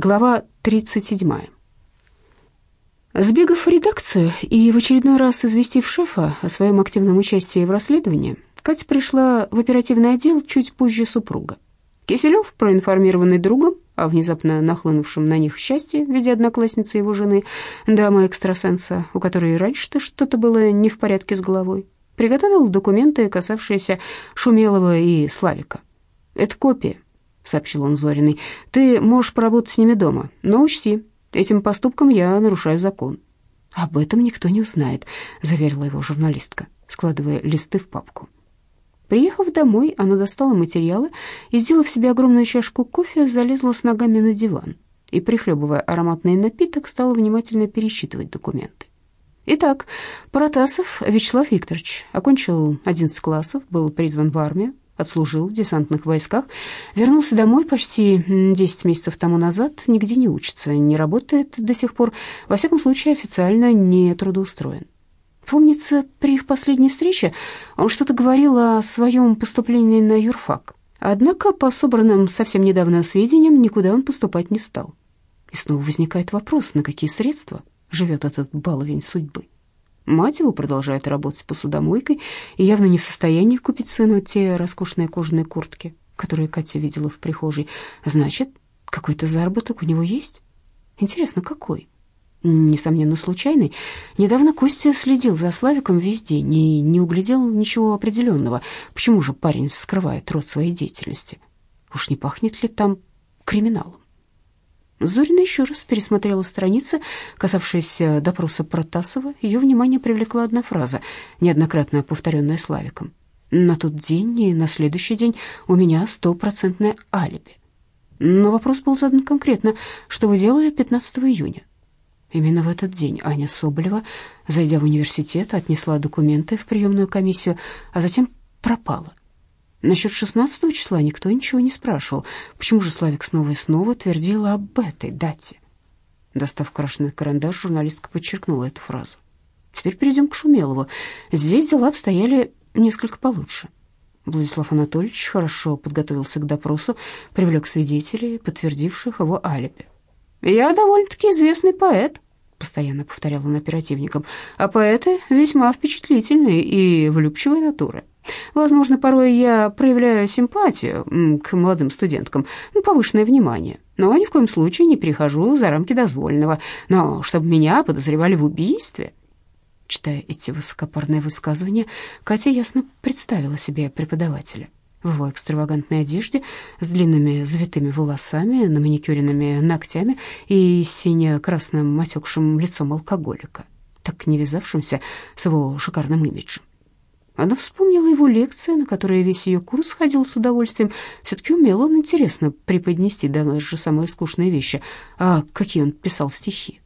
Глава 37. Сбегав в редакцию и в очередной раз известив шефа о своем активном участии в расследовании, Катя пришла в оперативный отдел чуть позже супруга. Киселев, проинформированный другом о внезапно нахлынувшем на них счастье в виде одноклассницы его жены, дамы-экстрасенса, у которой раньше-то что-то было не в порядке с головой, приготовил документы, касавшиеся Шумелова и Славика. «Это копия», — сообщил он Зориной. «Ты можешь поработать с ними дома, но учти, этим поступком я нарушаю закон». «Об этом никто не узнает», — заверила его журналистка, складывая листы в папку. Приехав домой, она достала материалы и, сделав себе огромную чашку кофе, залезла с ногами на диван и, прихлебывая ароматный напиток, стала внимательно пересчитывать документы. Итак, Паратасов Вячеслав Викторович окончил 11 классов, был призван в армию, отслужил в десантных войсках, вернулся домой почти 10 месяцев тому назад, нигде не учится, не работает до сих пор, во всяком случае официально не трудоустроен. Помнится, при их последней встрече он что-то говорил о своем поступлении на юрфак. Однако, по собранным совсем недавно сведениям, никуда он поступать не стал. И снова возникает вопрос, на какие средства живет этот баловень судьбы. Мать его продолжает работать посудомойкой и явно не в состоянии купить сыну те роскошные кожаные куртки, которые Катя видела в прихожей. Значит, какой-то заработок у него есть? Интересно, какой? Несомненно, случайный. Недавно Костя следил за Славиком весь день и не углядел ничего определенного. Почему же парень скрывает род своей деятельности? Уж не пахнет ли там криминалом? Зорина еще раз пересмотрела страницы, касавшиеся допроса Протасова. Ее внимание привлекла одна фраза, неоднократно повторенная Славиком. «На тот день и на следующий день у меня стопроцентное алиби». Но вопрос был задан конкретно. «Что вы делали 15 июня?» Именно в этот день Аня Соболева, зайдя в университет, отнесла документы в приемную комиссию, а затем пропала. Насчет 16 числа никто ничего не спрашивал. Почему же Славик снова и снова твердил об этой дате? Достав крашеный карандаш, журналистка подчеркнула эту фразу. Теперь перейдем к Шумелову. Здесь дела обстояли несколько получше. Владислав Анатольевич хорошо подготовился к допросу, привлек свидетелей, подтвердивших его алиби. «Я довольно-таки известный поэт», — постоянно повторял он оперативникам, «а поэты весьма впечатлительные и влюбчивые натуры. Возможно, порой я проявляю симпатию к молодым студенткам, повышенное внимание, но ни в коем случае не перехожу за рамки дозволенного. Но чтобы меня подозревали в убийстве...» Читая эти высокопарные высказывания, Катя ясно представила себе преподавателя в его экстравагантной одежде, с длинными завитыми волосами, на маникюренными ногтями и сине-красным отекшим лицом алкоголика, так не вязавшимся с его шикарным имиджем. Она вспомнила его лекции, на которые весь ее курс ходил с удовольствием. Все-таки умел он интересно преподнести даже самые скучные вещи. А какие он писал стихи.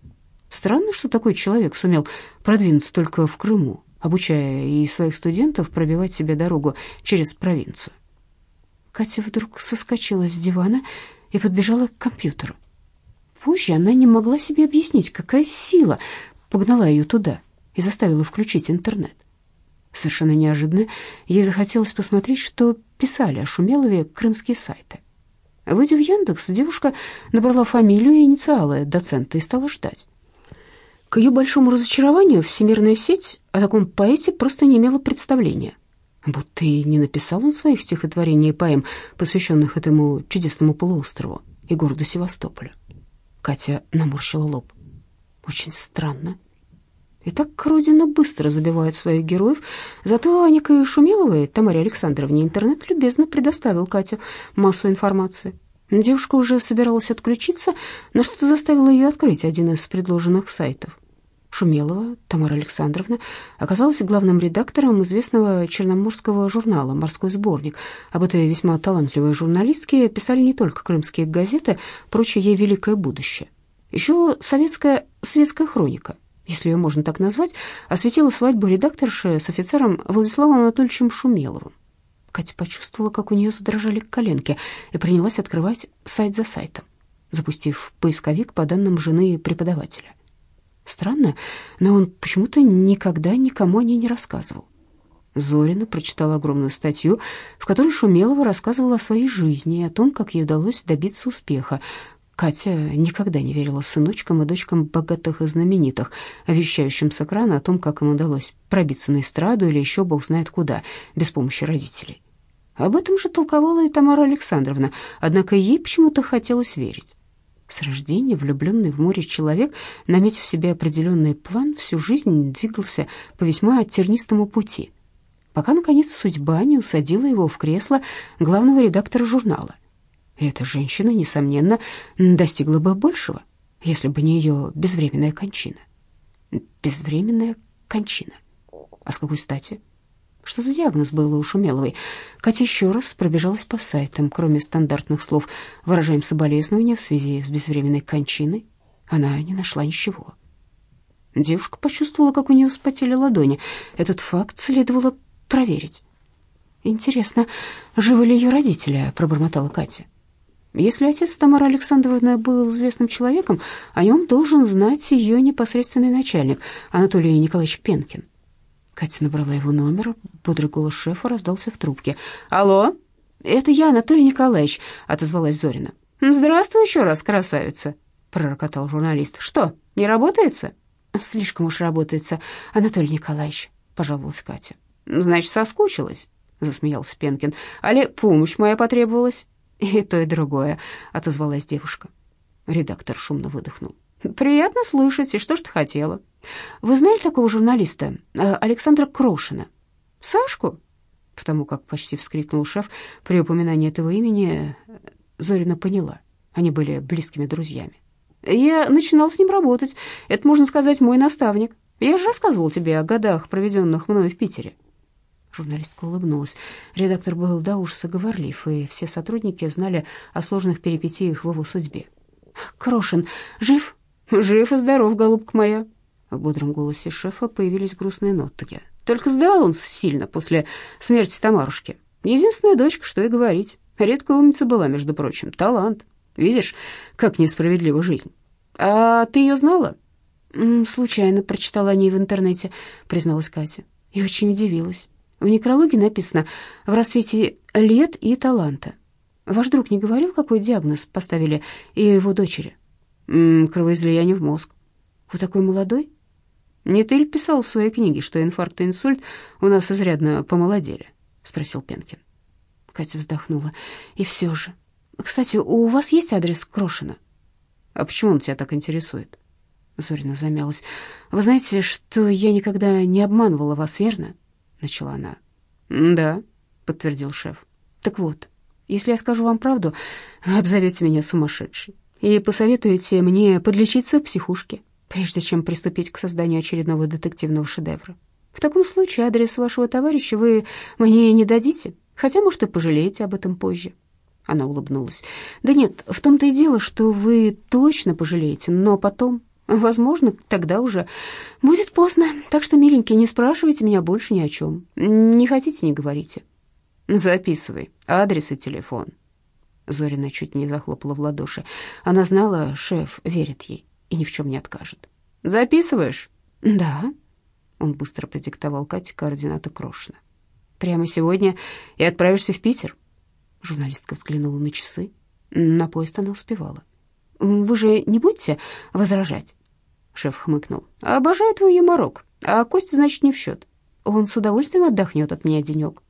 Странно, что такой человек сумел продвинуться только в Крыму, обучая и своих студентов пробивать себе дорогу через провинцию. Катя вдруг соскочила с дивана и подбежала к компьютеру. Позже она не могла себе объяснить, какая сила погнала ее туда и заставила включить интернет. Совершенно неожиданно ей захотелось посмотреть, что писали о Шумелове крымские сайты. Выйдя в Яндекс, девушка набрала фамилию и инициалы доцента и стала ждать. К ее большому разочарованию всемирная сеть о таком поэте просто не имела представления. Будто и не написал он своих стихотворений и поэм, посвященных этому чудесному полуострову и городу Севастополю. Катя наморщила лоб. Очень странно. И так Родина быстро забивает своих героев. Зато Аника Шумиловой, Тамаре Александровне, интернет любезно предоставил Кате массу информации. Девушка уже собиралась отключиться, но что-то заставило ее открыть один из предложенных сайтов. Шумелова Тамара Александровна оказалась главным редактором известного черноморского журнала «Морской сборник». Об этой весьма талантливой журналистке писали не только крымские газеты, прочее ей великое будущее. Еще советская светская хроника, если ее можно так назвать, осветила свадьбу редакторши с офицером Владиславом Анатольевичем Шумеловым. Катя почувствовала, как у нее задрожали коленки, и принялась открывать сайт за сайтом, запустив поисковик по данным жены преподавателя. Странно, но он почему-то никогда никому о ней не рассказывал. Зорина прочитала огромную статью, в которой Шумелова рассказывала о своей жизни и о том, как ей удалось добиться успеха. Катя никогда не верила сыночкам и дочкам богатых и знаменитых, вещающим с экрана о том, как им удалось пробиться на эстраду или еще бог знает куда, без помощи родителей. Об этом же толковала и Тамара Александровна, однако ей почему-то хотелось верить. С рождения влюбленный в море человек, наметив себе определенный план, всю жизнь двигался по весьма тернистому пути, пока, наконец, судьба не усадила его в кресло главного редактора журнала. Эта женщина, несомненно, достигла бы большего, если бы не ее безвременная кончина. Безвременная кончина. А с какой стати? Что за диагноз был у Шумеловой? Катя еще раз пробежалась по сайтам. Кроме стандартных слов «выражаем соболезнования в связи с безвременной кончиной», она не нашла ничего. Девушка почувствовала, как у нее вспотели ладони. Этот факт следовало проверить. «Интересно, живы ли ее родители?» — пробормотала Катя. Если отец Тамары Александровны был известным человеком, о нем должен знать ее непосредственный начальник, Анатолий Николаевич Пенкин. Катя набрала его номер, бодрый голос шефа раздался в трубке. «Алло, это я, Анатолий Николаевич», — отозвалась Зорина. «Здравствуй еще раз, красавица», — пророкотал журналист. «Что, не работается?» «Слишком уж работается, Анатолий Николаевич», — пожаловалась Катя. «Значит, соскучилась?» — засмеялся Пенкин. «Али помощь моя потребовалась?» «И то, и другое», — отозвалась девушка. Редактор шумно выдохнул. «Приятно слышать. И что ж ты хотела?» «Вы знали такого журналиста, э, Александра Крошина?» «Сашку?» Потому как почти вскрикнул шеф при упоминании этого имени, Зорина поняла. Они были близкими друзьями. «Я начинал с ним работать. Это, можно сказать, мой наставник. Я же рассказывал тебе о годах, проведенных мною в Питере». Журналистка улыбнулась. Редактор был до ужаса говорлив, и все сотрудники знали о сложных перипетиях в его судьбе. «Крошин жив?» «Жив и здоров, голубка моя». В бодром голосе шефа появились грустные нотки. Только сдал он сильно после смерти Тамарушки. Единственная дочка, что и говорить. Редкая умница была, между прочим. Талант. Видишь, как несправедлива жизнь. А ты ее знала? Случайно прочитала о ней в интернете, призналась Катя. И очень удивилась. В некрологе написано «в рассвете лет и таланта». Ваш друг не говорил, какой диагноз поставили и его дочери? М -м, кровоизлияние в мозг. Вы такой молодой? Не ты ли писал в своей книге, что инфаркт и инсульт у нас изрядно помолодели? Спросил Пенкин. Катя вздохнула. И все же. Кстати, у вас есть адрес Крошина? А почему он тебя так интересует? Зорина замялась. Вы знаете, что я никогда не обманывала вас, верно? Начала она. «Да», — подтвердил шеф. «Так вот, если я скажу вам правду, обзовете меня сумасшедшей и посоветуете мне подлечиться в психушке, прежде чем приступить к созданию очередного детективного шедевра. В таком случае адрес вашего товарища вы мне не дадите, хотя, может, и пожалеете об этом позже». Она улыбнулась. «Да нет, в том-то и дело, что вы точно пожалеете, но потом, Возможно, тогда уже будет поздно. Так что, миленький, не спрашивайте меня больше ни о чем. Не хотите, не говорите. Записывай адрес и телефон. Зорина чуть не захлопала в ладоши. Она знала, шеф верит ей и ни в чем не откажет. Записываешь? Да. Он быстро продиктовал Кате координаты Крошина. Прямо сегодня и отправишься в Питер? Журналистка взглянула на часы. На поезд она успевала. Вы же не будете возражать?» Шеф хмыкнул. «Обожаю твой юморок, а Костя, значит, не в счет. Он с удовольствием отдохнет от меня денек».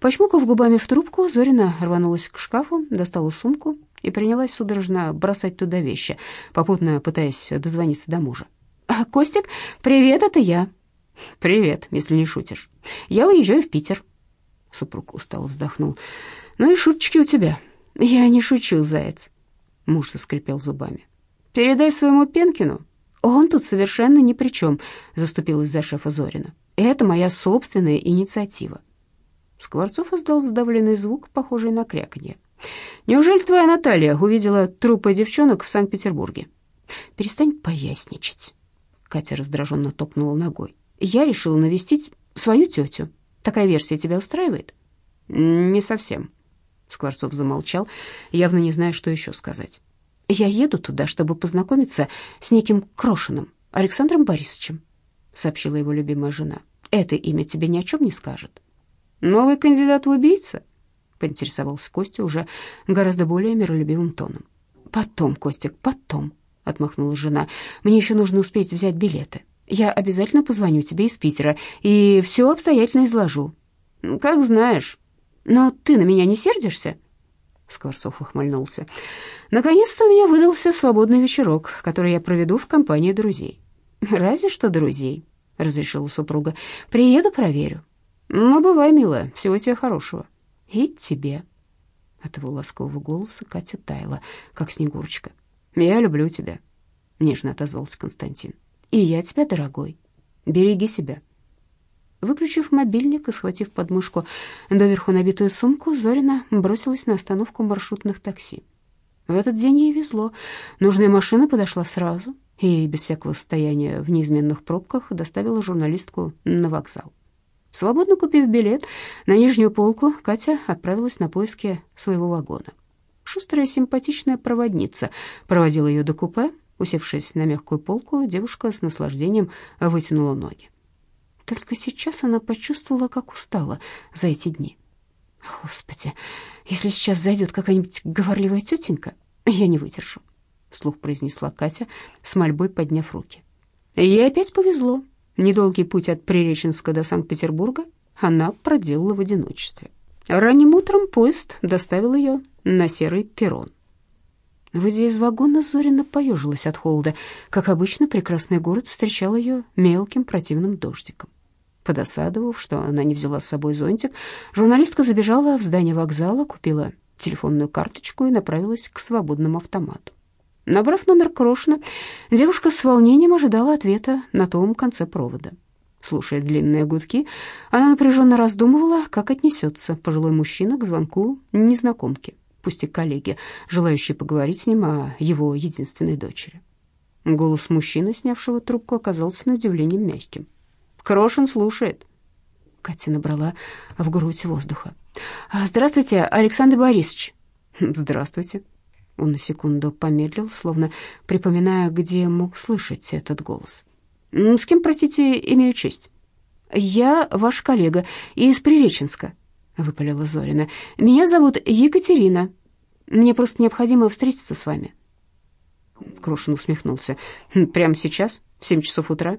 Почмокав губами в трубку, Зорина рванулась к шкафу, достала сумку и принялась судорожно бросать туда вещи, попутно пытаясь дозвониться до мужа. «А, «Костик, привет, это я». «Привет, если не шутишь. Я уезжаю в Питер». Супруг устало вздохнул. «Ну и шуточки у тебя». «Я не шучу, заяц. Муж заскрипел зубами. «Передай своему Пенкину. Он тут совершенно ни при чем», — заступилась за шефа Зорина. «Это моя собственная инициатива». Скворцов издал сдавленный звук, похожий на кряканье. «Неужели твоя Наталья увидела трупы девчонок в Санкт-Петербурге?» «Перестань поясничать». Катя раздраженно топнула ногой. «Я решила навестить свою тетю. Такая версия тебя устраивает?» «Не совсем», Скворцов замолчал, явно не зная, что еще сказать. «Я еду туда, чтобы познакомиться с неким Крошиным, Александром Борисовичем», сообщила его любимая жена. «Это имя тебе ни о чем не скажет». «Новый кандидат в убийца?» поинтересовался Костя уже гораздо более миролюбивым тоном. «Потом, Костик, потом», — отмахнулась жена. «Мне еще нужно успеть взять билеты. Я обязательно позвоню тебе из Питера и все обстоятельно изложу». «Как знаешь. Но ты на меня не сердишься?» Скворцов ухмыльнулся. «Наконец-то у меня выдался свободный вечерок, который я проведу в компании друзей». «Разве что друзей», — разрешила супруга. «Приеду, проверю». «Ну, бывай, милая, всего тебе хорошего». «И тебе». От его ласкового голоса Катя таяла, как снегурочка. «Я люблю тебя», — нежно отозвался Константин. «И я тебя, дорогой. Береги себя». Выключив мобильник и схватив подмышку доверху набитую сумку, Зорина бросилась на остановку маршрутных такси. В этот день ей везло. Нужная машина подошла сразу и без всякого состояния в неизменных пробках доставила журналистку на вокзал. Свободно купив билет на нижнюю полку, Катя отправилась на поиски своего вагона. Шустрая симпатичная проводница проводила ее до купе. Усевшись на мягкую полку, девушка с наслаждением вытянула ноги. Только сейчас она почувствовала, как устала за эти дни. «Господи, если сейчас зайдет какая-нибудь говорливая тетенька, я не выдержу», — вслух произнесла Катя, с мольбой подняв руки. Ей опять повезло. Недолгий путь от Приреченска до Санкт-Петербурга она проделала в одиночестве. Ранним утром поезд доставил ее на серый перрон. Выйдя из вагона, Зорина поежилась от холода. Как обычно, прекрасный город встречал ее мелким противным дождиком. Подосадовав, что она не взяла с собой зонтик, журналистка забежала в здание вокзала, купила телефонную карточку и направилась к свободному автомату. Набрав номер Крошина, девушка с волнением ожидала ответа на том конце провода. Слушая длинные гудки, она напряженно раздумывала, как отнесется пожилой мужчина к звонку незнакомки пусть и коллеги, желающие поговорить с ним о его единственной дочери. Голос мужчины, снявшего трубку, оказался на удивление мягким. «Крошин слушает». Катя набрала в грудь воздуха. «Здравствуйте, Александр Борисович». «Здравствуйте». Он на секунду помедлил, словно припоминая, где мог слышать этот голос. «С кем, простите, имею честь?» «Я ваш коллега из Приреченска», — выпалила Зорина. «Меня зовут Екатерина. Мне просто необходимо встретиться с вами». Крошин усмехнулся. «Хм, «Прямо сейчас, в семь часов утра?»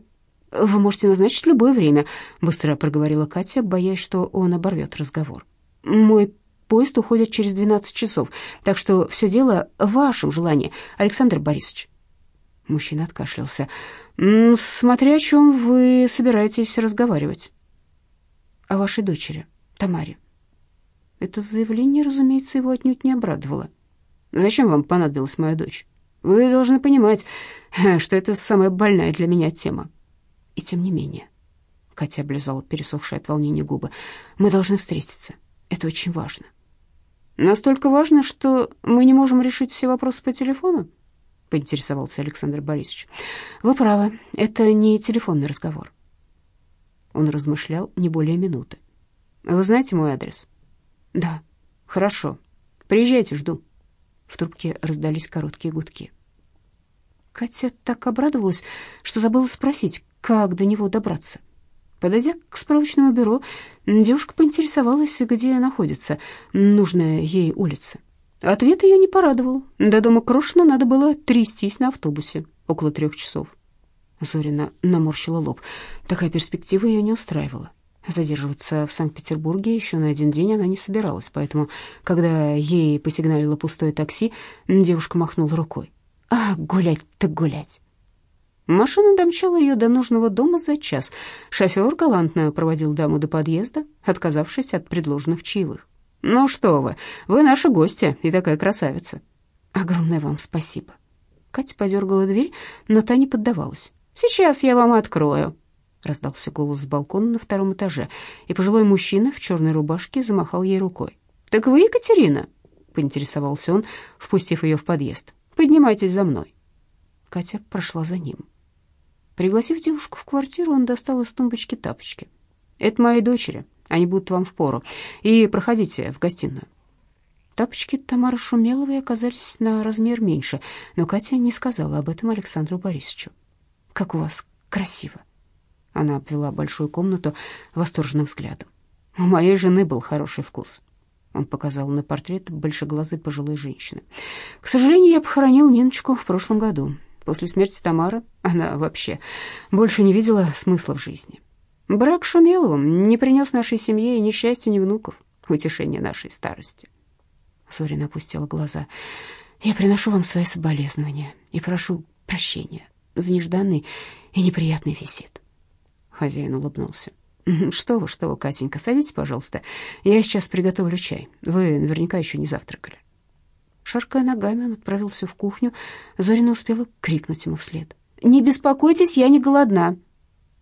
«Вы можете назначить любое время», — быстро проговорила Катя, боясь, что он оборвет разговор. «Мой поезд уходит через 12 часов, так что все дело в вашем желании, Александр Борисович». Мужчина откашлялся. «Смотря о чем вы собираетесь разговаривать». «О вашей дочери, Тамаре». Это заявление, разумеется, его отнюдь не обрадовало. «Зачем вам понадобилась моя дочь? Вы должны понимать, что это самая больная для меня тема». И тем не менее, Катя облизала пересохшие от волнения губы, «мы должны встретиться. Это очень важно». «Настолько важно, что мы не можем решить все вопросы по телефону?» — поинтересовался Александр Борисович. «Вы правы, это не телефонный разговор». Он размышлял не более минуты. «Вы знаете мой адрес?» «Да, хорошо. Приезжайте, жду». В трубке раздались короткие гудки. Катя так обрадовалась, что забыла спросить, как до него добраться. Подойдя к справочному бюро, девушка поинтересовалась, где находится нужная ей улица. Ответ ее не порадовал. До дома Крошина надо было трястись на автобусе около трех часов. Зорина наморщила лоб. Такая перспектива ее не устраивала. Задерживаться в Санкт-Петербурге еще на один день она не собиралась, поэтому, когда ей посигналило пустое такси, девушка махнула рукой. «А, гулять так гулять!» Машина домчала ее до нужного дома за час. Шофер галантно проводил даму до подъезда, отказавшись от предложенных чаевых. «Ну что вы, вы наши гости и такая красавица». «Огромное вам спасибо». Катя подергала дверь, но та не поддавалась. «Сейчас я вам открою», раздался голос с балкона на втором этаже, и пожилой мужчина в черной рубашке замахал ей рукой. «Так вы Екатерина?» — поинтересовался он, впустив ее в подъезд. «Поднимайтесь за мной». Катя прошла за ним. Пригласив девушку в квартиру, он достал из тумбочки тапочки. «Это мои дочери, они будут вам впору. И проходите в гостиную». Тапочки Тамары Шумеловой оказались на размер меньше, но Катя не сказала об этом Александру Борисовичу. «Как у вас красиво!» Она обвела большую комнату восторженным взглядом. У моей жены был хороший вкус. Он показал на портрет большеглазой пожилой женщины. «К сожалению, я похоронил Ниночку в прошлом году. После смерти Тамары она вообще больше не видела смысла в жизни. Брак Шумеловым не принес нашей семье ни счастья, ни внуков, утешения нашей старости». Зорина опустила глаза. «Я приношу вам свои соболезнования и прошу прощения за нежданный и неприятный визит». Хозяин улыбнулся. «Что вы, что вы, Катенька, садитесь, пожалуйста. Я сейчас приготовлю чай. Вы наверняка еще не завтракали». Шаркая ногами, он отправился в кухню. Зорина успела крикнуть ему вслед. «Не беспокойтесь, я не голодна».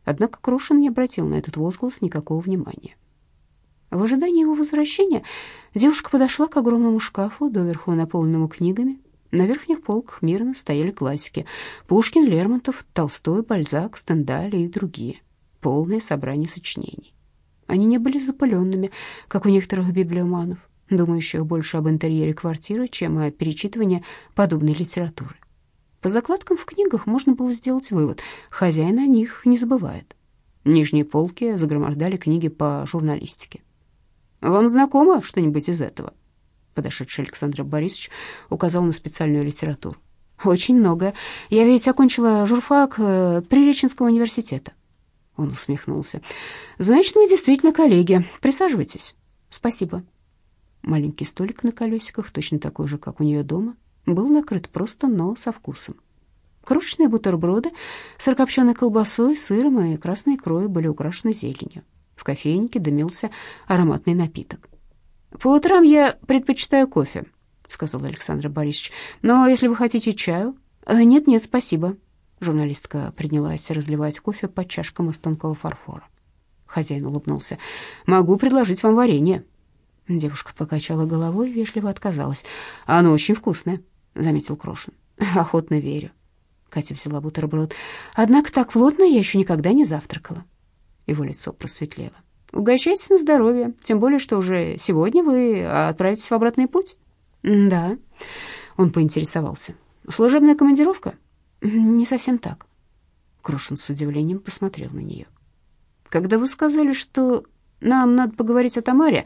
Однако Крушин не обратил на этот возглас никакого внимания. В ожидании его возвращения девушка подошла к огромному шкафу, доверху наполненному книгами. На верхних полках мирно стояли классики — Пушкин, Лермонтов, Толстой, Бальзак, Стендаль и другие — полное собрание сочинений. Они не были запыленными, как у некоторых библиоманов, думающих больше об интерьере квартиры, чем о перечитывании подобной литературы. По закладкам в книгах можно было сделать вывод – хозяин о них не забывает. Нижние полки загромождали книги по журналистике. «Вам знакомо что-нибудь из этого?» Подошедший Александр Борисович указал на специальную литературу. «Очень много. Я ведь окончила журфак э, Приреченского университета. Он усмехнулся. «Значит, мы действительно коллеги. Присаживайтесь». «Спасибо». Маленький столик на колесиках, точно такой же, как у нее дома, был накрыт просто, но со вкусом. Крошечные бутерброды с ракопченой колбасой, сыром и красной икрой были украшены зеленью. В кофейнике дымился ароматный напиток. «По утрам я предпочитаю кофе», — сказал Александр Борисович. «Но если вы хотите чаю...» «Нет-нет, спасибо», Журналистка принялась разливать кофе по чашкам из тонкого фарфора. Хозяин улыбнулся. «Могу предложить вам варенье». Девушка покачала головой и вежливо отказалась. «Оно очень вкусное», — заметил Крошин. «Охотно верю». Катя взяла бутерброд. «Однако так плотно я еще никогда не завтракала». Его лицо просветлело. «Угощайтесь на здоровье, тем более, что уже сегодня вы отправитесь в обратный путь». «Да», — он поинтересовался. «Служебная командировка?» «Не совсем так». Крошин с удивлением посмотрел на нее. «Когда вы сказали, что нам надо поговорить о Тамаре,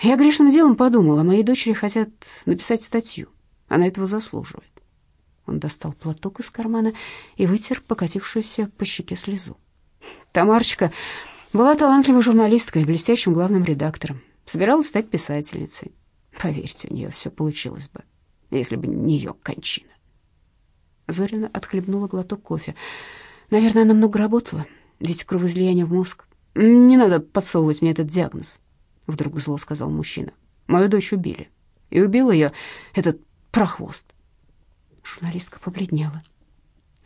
я грешным делом подумала, моей дочери хотят написать статью. Она этого заслуживает». Он достал платок из кармана и вытер покатившуюся по щеке слезу. Тамарочка была талантливой журналисткой и блестящим главным редактором. Собиралась стать писательницей. Поверьте, у нее все получилось бы, если бы не ее кончина. Зорина отхлебнула глоток кофе. Наверное, она много работала, ведь кровоизлияние в мозг. Не надо подсовывать мне этот диагноз, вдруг зло сказал мужчина. Мою дочь убили. И убил ее этот прохвост. Журналистка побледнела.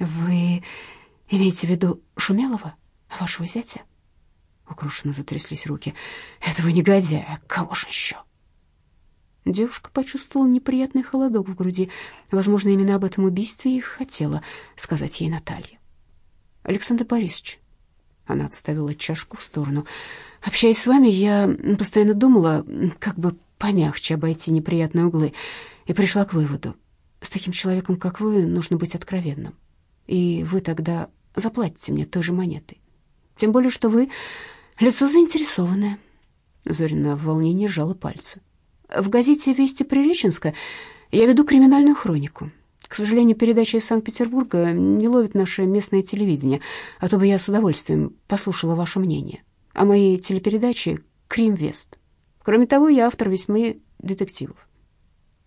Вы имеете в виду Шумелова, вашего зятя? Укрушенно затряслись руки. Этого негодяя, кого же еще? Девушка почувствовала неприятный холодок в груди. Возможно, именно об этом убийстве и хотела сказать ей Наталья. Александр Борисович, она отставила чашку в сторону. Общаясь с вами, я постоянно думала, как бы помягче обойти неприятные углы, и пришла к выводу: с таким человеком, как вы, нужно быть откровенным. И вы тогда заплатите мне той же монетой. Тем более, что вы лицо заинтересованное. Зорина в волнении сжала пальцы. В газете «Вести Приреченска» я веду криминальную хронику. К сожалению, передача из Санкт-Петербурга не ловит наше местное телевидение, а то бы я с удовольствием послушала ваше мнение о моей телепередаче «Крим-Вест». Кроме того, я автор весьма детективов.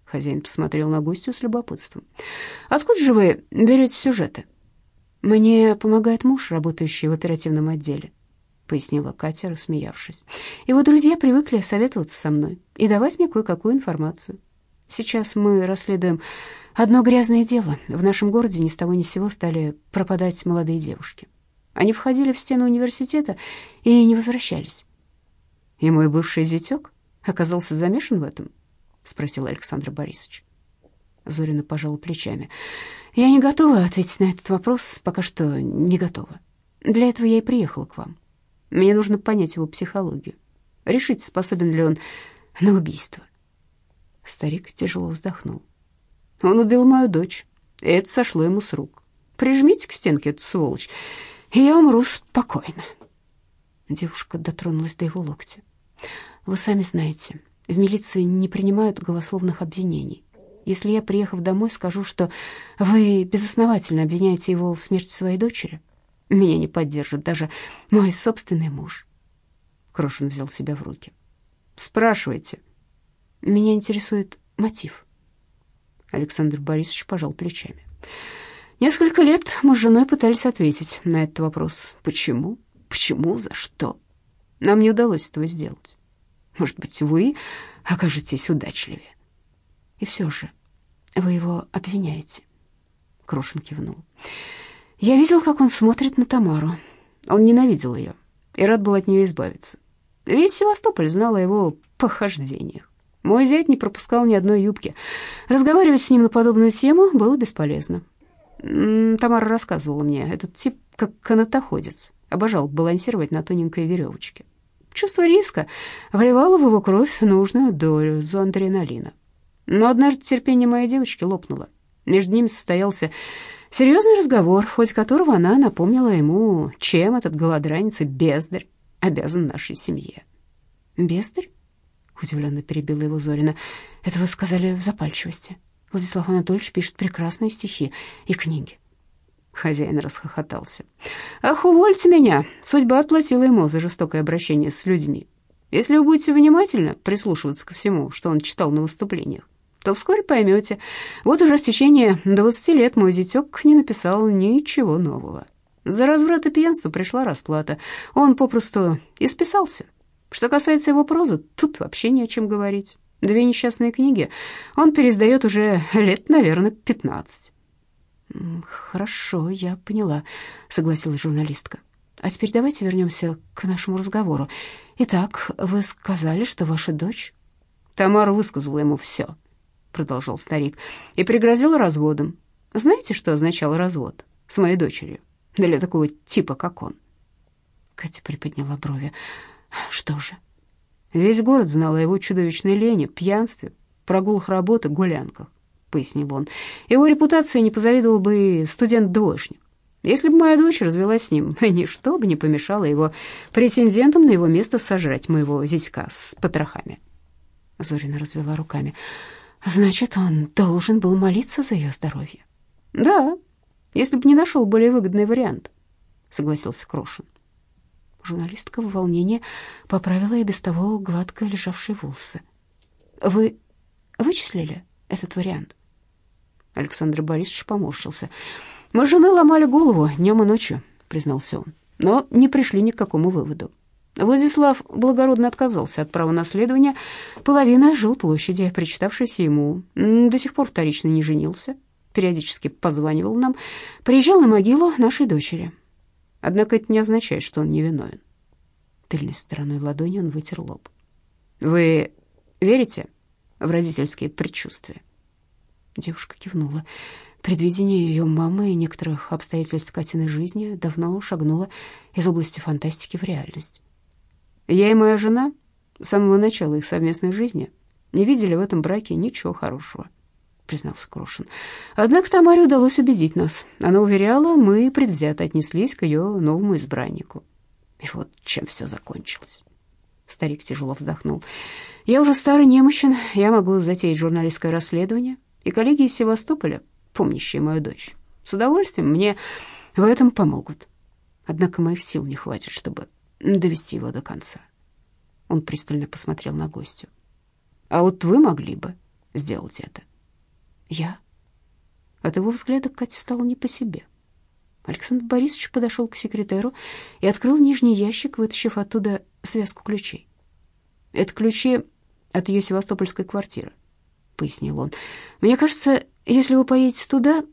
Хозяин посмотрел на гостью с любопытством. «Откуда же вы берете сюжеты?» «Мне помогает муж, работающий в оперативном отделе. — пояснила Катя, рассмеявшись. «Его друзья привыкли советоваться со мной и давать мне кое-какую информацию. Сейчас мы расследуем одно грязное дело. В нашем городе ни с того ни с сего стали пропадать молодые девушки. Они входили в стену университета и не возвращались. И мой бывший зятек оказался замешан в этом?» — спросил Александр Борисович. Зорина пожала плечами. «Я не готова ответить на этот вопрос, пока что не готова. Для этого я и приехала к вам». Мне нужно понять его психологию, решить, способен ли он на убийство. Старик тяжело вздохнул. Он убил мою дочь, и это сошло ему с рук. Прижмите к стенке эту сволочь, и я умру спокойно. Девушка дотронулась до его локтя. Вы сами знаете, В милиции не принимают голословных обвинений. Если я, приехав домой, скажу, что вы безосновательно обвиняете его в смерти своей дочери, меня не поддержит даже мой собственный муж. Крошин взял себя в руки. Спрашивайте. Меня интересует мотив. Александр Борисович пожал плечами. Несколько лет мы с женой пытались ответить на этот вопрос. Почему? Почему? За что? Нам не удалось этого сделать. Может быть, вы окажетесь удачливее. И все же вы его обвиняете. Крошин кивнул. Я видел, как он смотрит на Тамару. Он ненавидел ее и рад был от нее избавиться. Весь Севастополь знал о его похождениях. Мой зять не пропускал ни одной юбки. Разговаривать с ним на подобную тему было бесполезно. Тамара рассказывала мне, этот тип как канатоходец, обожал балансировать на тоненькой веревочке. Чувство риска вливало в его кровь нужную долю адреналина. Но однажды терпение моей девочки лопнуло. Между ними состоялся серьезный разговор, в ходе которого она напомнила ему, чем этот голодранец и бездарь обязан нашей семье. «Бездарь?» — удивленно перебила его Зорина. «Это вы сказали в запальчивости. Владислав Анатольевич пишет прекрасные стихи и книги». Хозяин расхохотался. «Ах, увольте меня! Судьба отплатила ему за жестокое обращение с людьми. Если вы будете внимательно прислушиваться ко всему, что он читал на выступлениях, то вскоре поймете. Вот уже в течение двадцати лет мой зятек не написал ничего нового. За разврат и пьянство пришла расплата. Он попросту исписался. Что касается его прозы, тут вообще не о чем говорить. Две несчастные книги он переиздает уже лет, наверное, пятнадцать. «Хорошо, я поняла», — согласилась журналистка. «А теперь давайте вернемся к нашему разговору. Итак, вы сказали, что ваша дочь...» Тамара высказала ему все, — продолжал старик, — и пригрозила разводом. Знаете, что означал развод с моей дочерью? для такого типа, как он. Катя приподняла брови. Что же? Весь город знал о его чудовищной лени, пьянстве, прогулах работы, гулянках, пояснил он. Его репутации не позавидовал бы студент-двоечник. Если бы моя дочь развелась с ним, ничто бы не помешало его претендентам на его место сожрать моего зятька с потрохами. Зорина развела руками. Значит, он должен был молиться за ее здоровье. Да, если бы не нашел более выгодный вариант, согласился Крошин. Журналистка в волнении поправила и без того гладко лежавшие волосы. Вы вычислили этот вариант? Александр Борисович поморщился. Мы с женой ломали голову днем и ночью, признался он, но не пришли ни к какому выводу. Владислав благородно отказался от права наследования, половина жил площади, причитавшейся ему, до сих пор вторично не женился, периодически позванивал нам, приезжал на могилу нашей дочери. Однако это не означает, что он невиновен. Тыльной стороной ладони он вытер лоб. «Вы верите в родительские предчувствия?» Девушка кивнула. Предвидение ее мамы и некоторых обстоятельств Катиной жизни давно шагнуло из области фантастики в реальность. Я и моя жена с самого начала их совместной жизни не видели в этом браке ничего хорошего. — признался Крошин. Однако Тамаре удалось убедить нас. Она уверяла, мы предвзято отнеслись к ее новому избраннику. И вот чем все закончилось. Старик тяжело вздохнул. «Я уже старый немощен, я могу затеять журналистское расследование, и коллеги из Севастополя, помнящие мою дочь, с удовольствием мне в этом помогут. Однако моих сил не хватит, чтобы довести его до конца». Он пристально посмотрел на гостю. «А вот вы могли бы сделать это». «Я?» От его взгляда Кате стало не по себе. Александр Борисович подошел к секретеру и открыл нижний ящик, вытащив оттуда связку ключей. «Это ключи от ее севастопольской квартиры», — пояснил он. «Мне кажется, если вы поедете туда,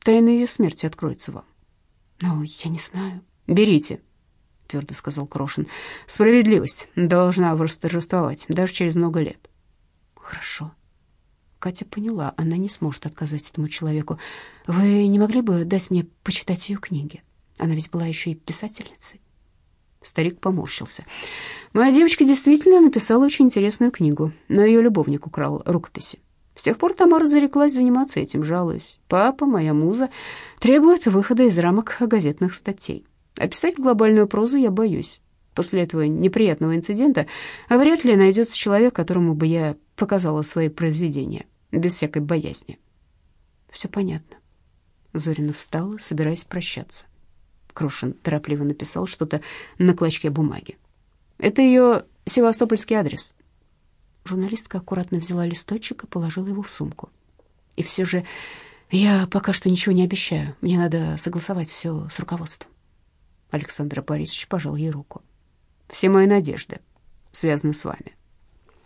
тайна ее смерти откроется вам». «Но я не знаю». «Берите», — твердо сказал Крошин. «Справедливость должна восторжествовать даже через много лет». «Хорошо», Катя поняла, она не сможет отказать этому человеку. «Вы не могли бы дать мне почитать ее книги? Она ведь была еще и писательницей». Старик поморщился. «Моя девочка действительно написала очень интересную книгу, но ее любовник украл рукописи. С тех пор Тамара зареклась заниматься этим, жалуясь. Папа, моя муза, требует выхода из рамок газетных статей. Описать глобальную прозу я боюсь. После этого неприятного инцидента вряд ли найдется человек, которому бы я показала свои произведения, без всякой боязни. Все понятно. Зорина встала, собираясь прощаться. Крошин торопливо написал что-то на клочке бумаги. Это ее севастопольский адрес. Журналистка аккуратно взяла листочек и положила его в сумку. И все же я пока что ничего не обещаю. Мне надо согласовать все с руководством. Александр Борисович пожал ей руку. Все мои надежды связаны с вами.